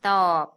と、